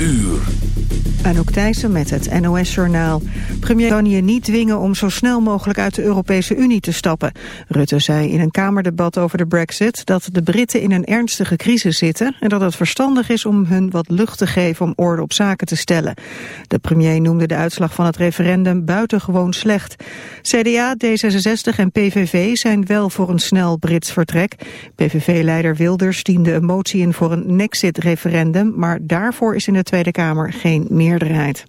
uur. Anouk Thijssen met het NOS-journaal. Premier kan je niet dwingen om zo snel mogelijk uit de Europese Unie te stappen. Rutte zei in een Kamerdebat over de brexit dat de Britten in een ernstige crisis zitten... en dat het verstandig is om hun wat lucht te geven om orde op zaken te stellen. De premier noemde de uitslag van het referendum buitengewoon slecht. CDA, D66 en PVV zijn wel voor een snel Brits vertrek. PVV-leider Wilders diende een motie in voor een Nexit-referendum... maar daarvoor is in de Tweede Kamer geen meerderheid.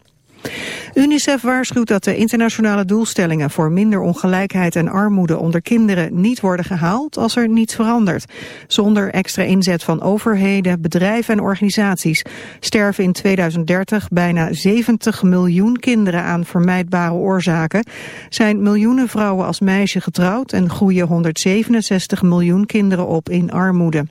UNICEF waarschuwt dat de internationale doelstellingen voor minder ongelijkheid en armoede onder kinderen niet worden gehaald als er niets verandert. Zonder extra inzet van overheden, bedrijven en organisaties sterven in 2030 bijna 70 miljoen kinderen aan vermijdbare oorzaken, zijn miljoenen vrouwen als meisje getrouwd en groeien 167 miljoen kinderen op in armoede.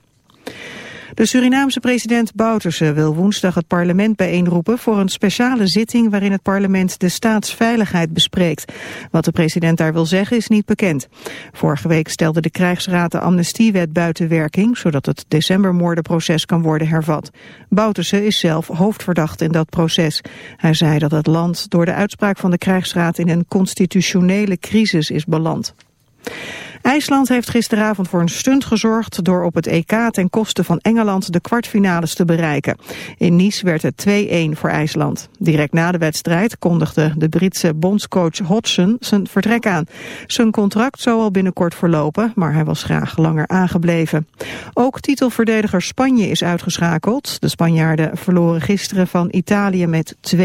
De Surinaamse president Bouterse wil woensdag het parlement bijeenroepen voor een speciale zitting waarin het parlement de staatsveiligheid bespreekt. Wat de president daar wil zeggen is niet bekend. Vorige week stelde de krijgsraad de amnestiewet buiten werking, zodat het decembermoordenproces kan worden hervat. Bouterse is zelf hoofdverdacht in dat proces. Hij zei dat het land door de uitspraak van de krijgsraad in een constitutionele crisis is beland. IJsland heeft gisteravond voor een stunt gezorgd door op het EK ten koste van Engeland de kwartfinales te bereiken. In Nice werd het 2-1 voor IJsland. Direct na de wedstrijd kondigde de Britse bondscoach Hodgson zijn vertrek aan. Zijn contract zou al binnenkort verlopen, maar hij was graag langer aangebleven. Ook titelverdediger Spanje is uitgeschakeld. De Spanjaarden verloren gisteren van Italië met 2-0.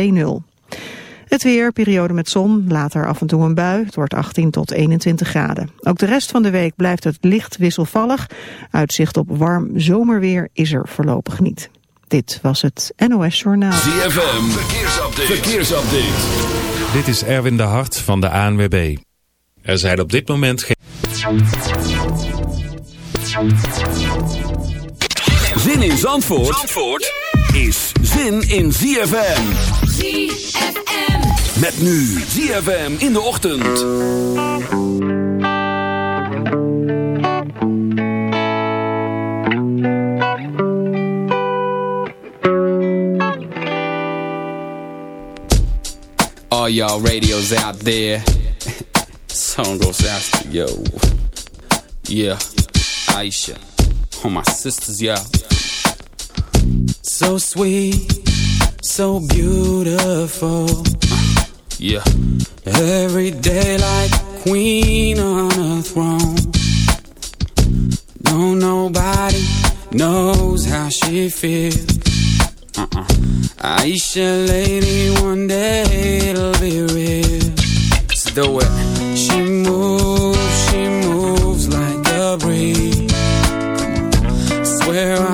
Het weer, periode met zon, later af en toe een bui. Het wordt 18 tot 21 graden. Ook de rest van de week blijft het licht wisselvallig. Uitzicht op warm zomerweer is er voorlopig niet. Dit was het NOS Journaal. ZFM, verkeersupdate. verkeersupdate. Dit is Erwin de Hart van de ANWB. Er zijn op dit moment geen... Zin in Zandvoort, Zandvoort? is zin in ZFM. ZFM. Met nu ZFM in de ochtend. All y'all radios out there. Song goes out to yo. Yeah, Aisha. All my sisters, yeah. So sweet, so beautiful yeah. Every day like queen on a throne. No, nobody knows how she feels. Uh-uh. Aisha, lady, one day it'll be real. Let's do it. She moves, she moves like a breeze. Swear I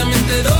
también te doy.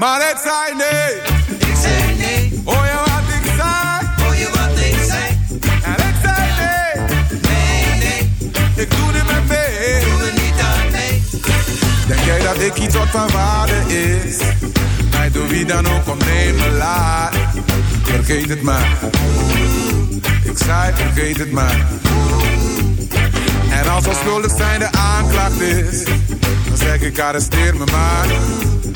Maar het zei nee. Ik zei nee, Hoor je wat ik zei? hoor je wat ik zei? En ik zei nee. Nee, nee, Ik doe niet meer mee. doe er niet aan mee. Denk jij dat ik iets wat van waarde is? Mij door wie dan ook neem me laat. Vergeet het maar. Ik zei, vergeet het maar. En als onschuldig zijn de aanklacht is, dan zeg ik arresteer me maar.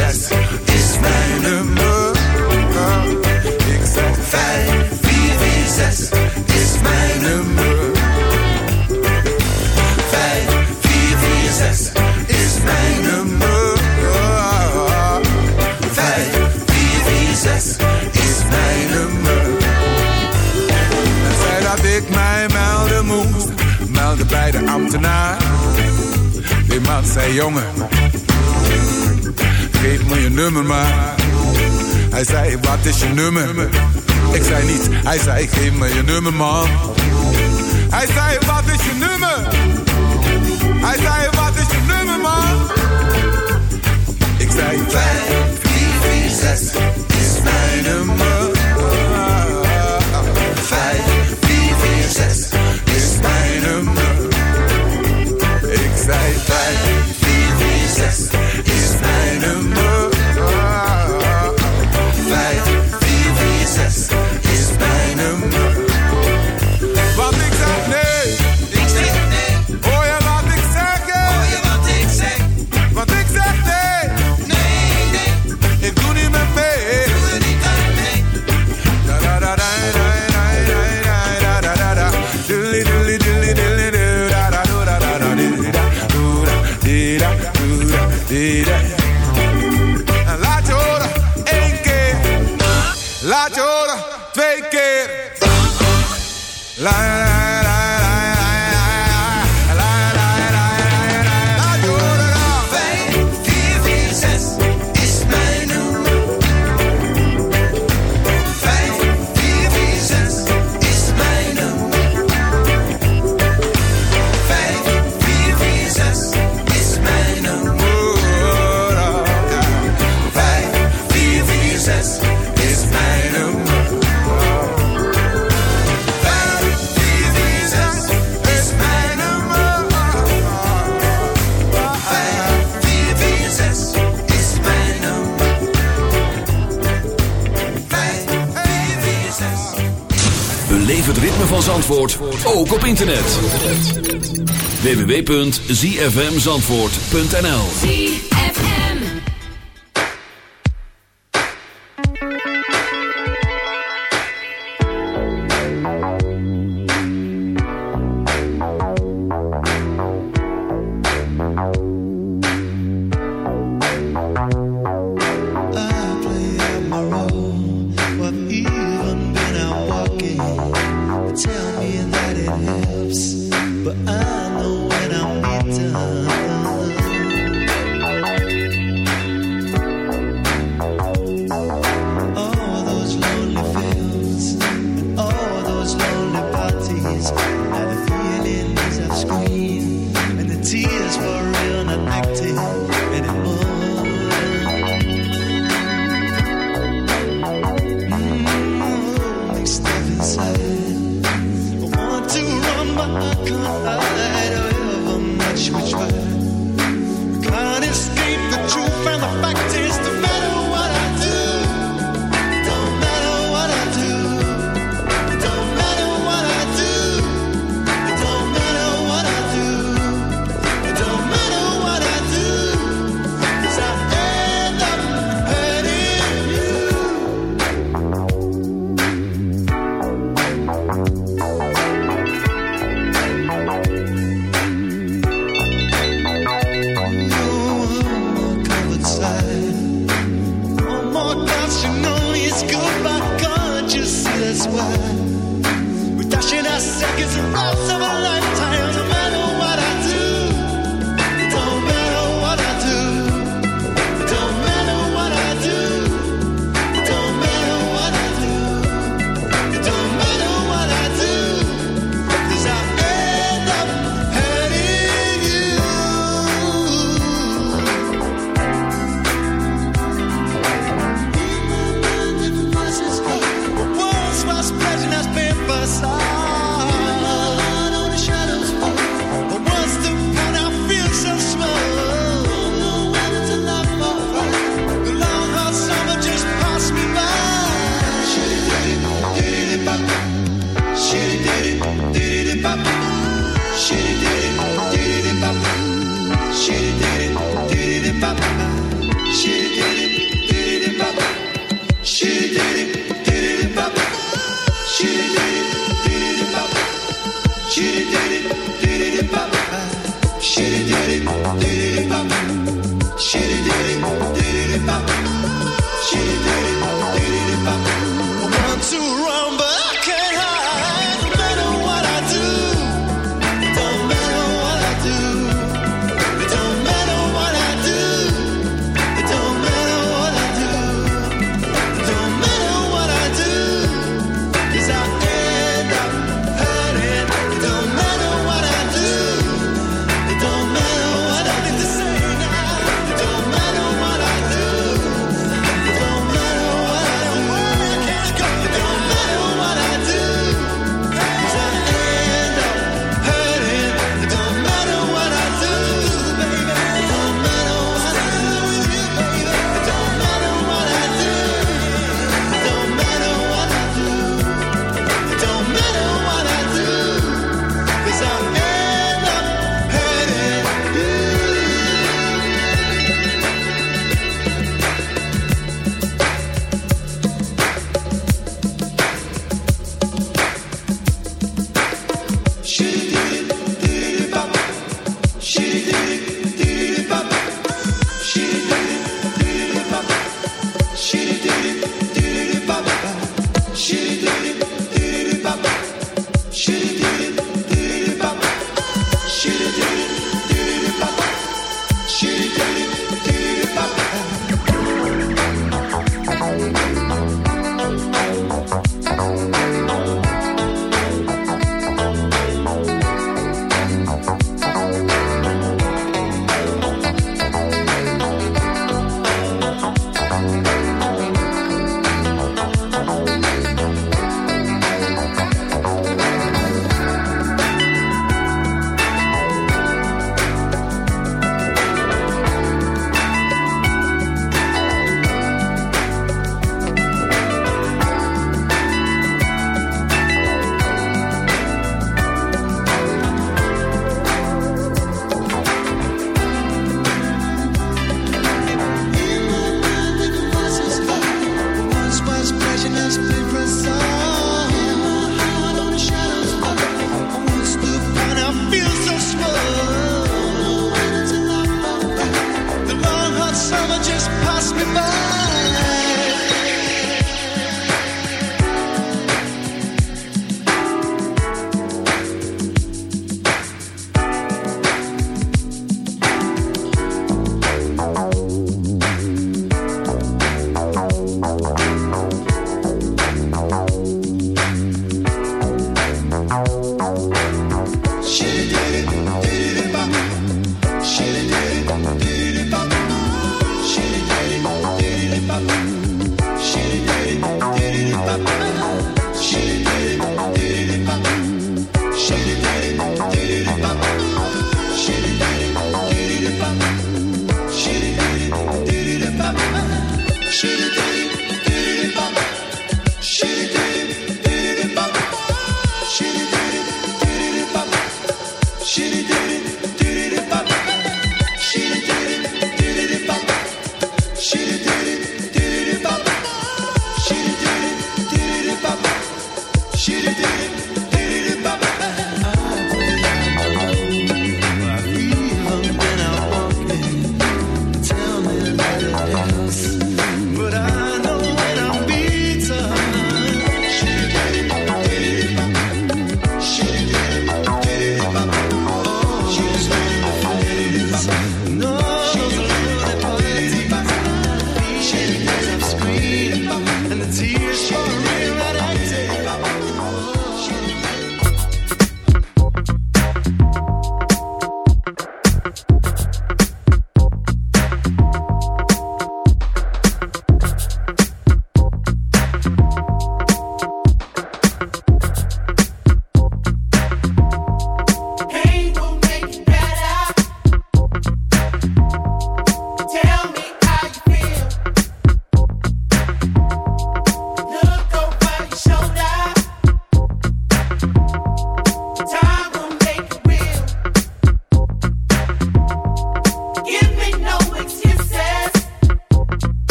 Zes is mijn nummer. Ik zeg vijf, vier, vier, zes is mijn nummer. Vijf, vier, vier, zes is mijn nummer. Vijf, vier, vier, zes is mijn nummer. En zei dat ik mij melden moest, meldde bij de ambtenaar. Die man zei jongen, geef me je nummer maar. Hij zei wat is je nummer? Ik zei niet, hij zei geef me je nummer man. Hij zei wat is je nummer? Hij zei wat www.zfmzandvoort.nl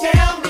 Tell me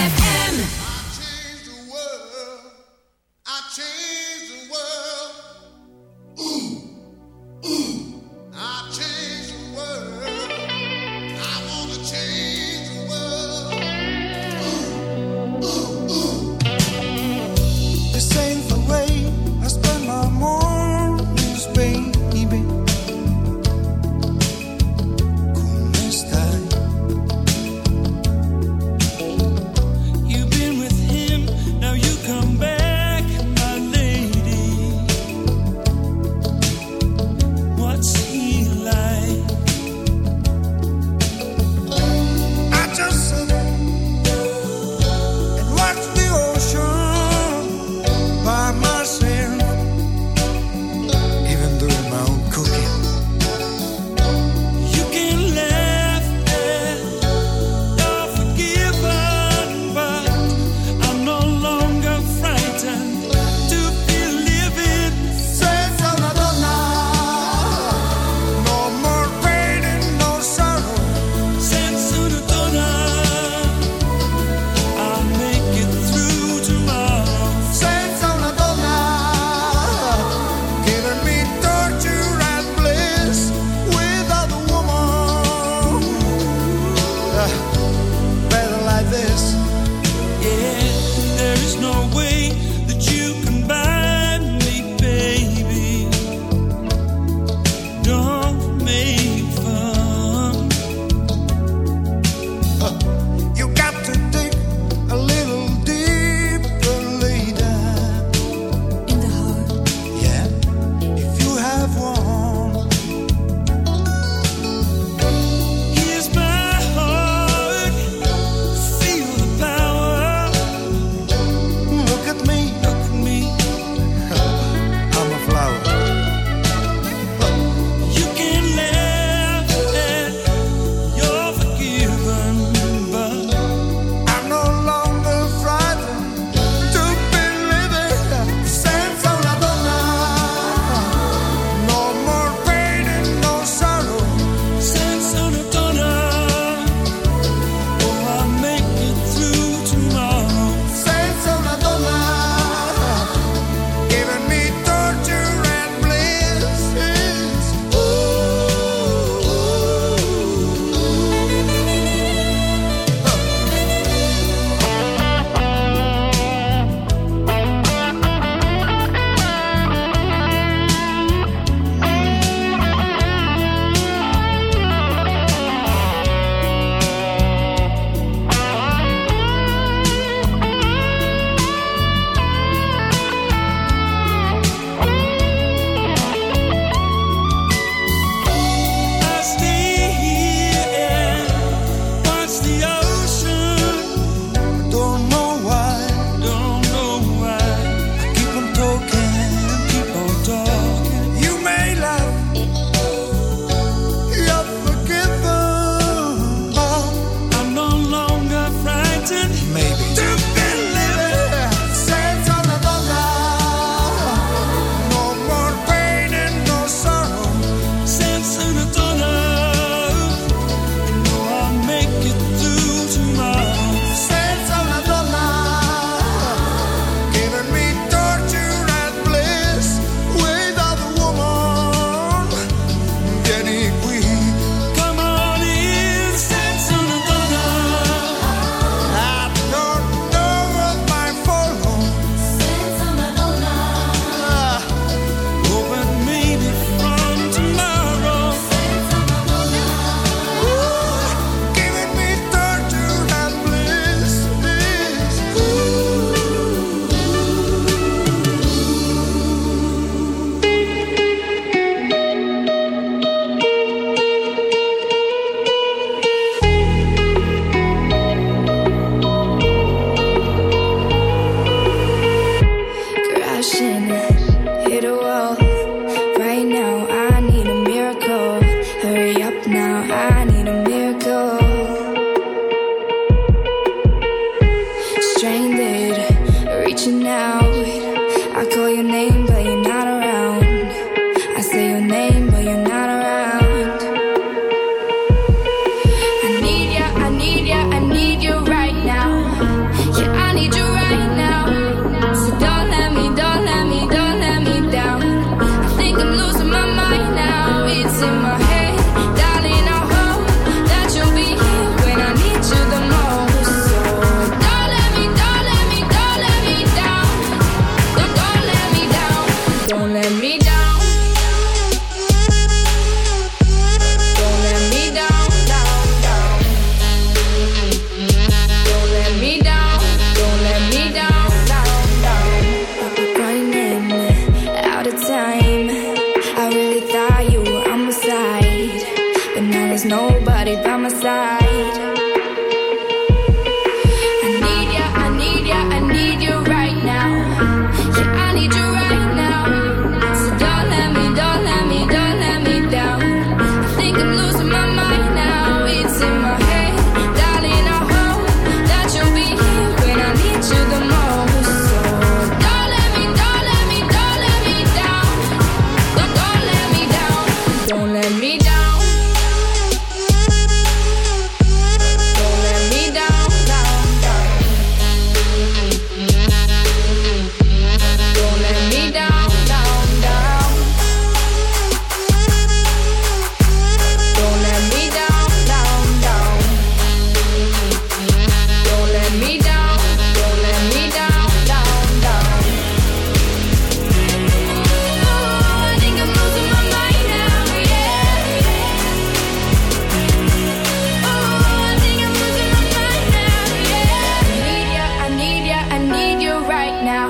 now.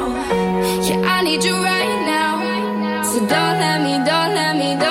Yeah, I need you right now. So don't let me, don't let me, don't.